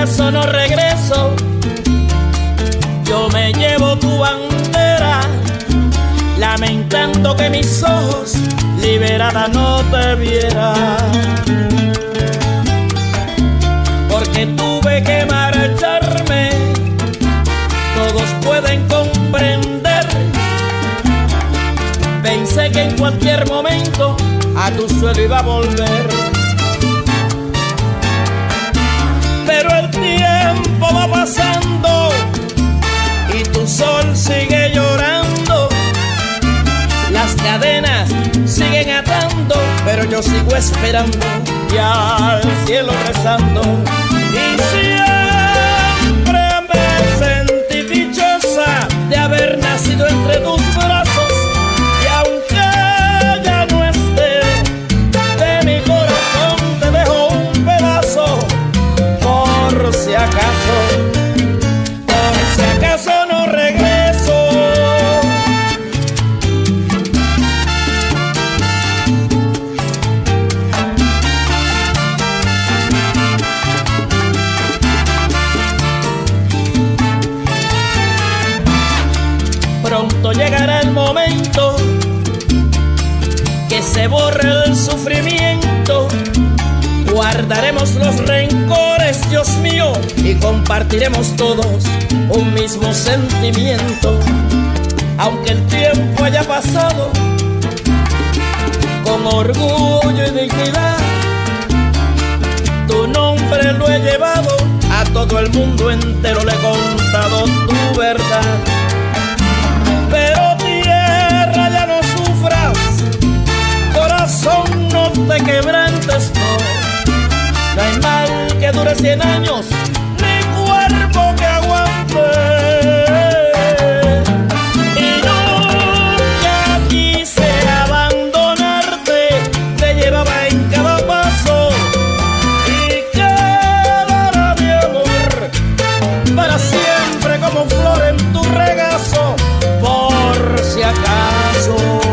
acaso no regreso, yo me llevo tu bandera, lamentando que mis ojos liberada no te vieran. Porque tuve que marcharme, todos pueden comprender. Pensé que en cualquier momento a tu suelo iba a volver va pasando y tu sol sigue llorando. Las cadenas siguen atando, pero yo sigo esperando y al cielo rezando. Llegará el momento que se borre el sufrimiento. Guardaremos los rencores, Dios mío, y compartiremos todos un mismo sentimiento. Aunque el tiempo haya pasado, con orgullo y dignidad, tu nombre lo he llevado, a todo el mundo entero le he contado tu verdad. que dure 100 años, ni cuerpo que aguante. Y nunca quise abandonarte, te llevaba en cada paso. Y quedará mi amor para siempre como flor en tu regazo, por si acaso.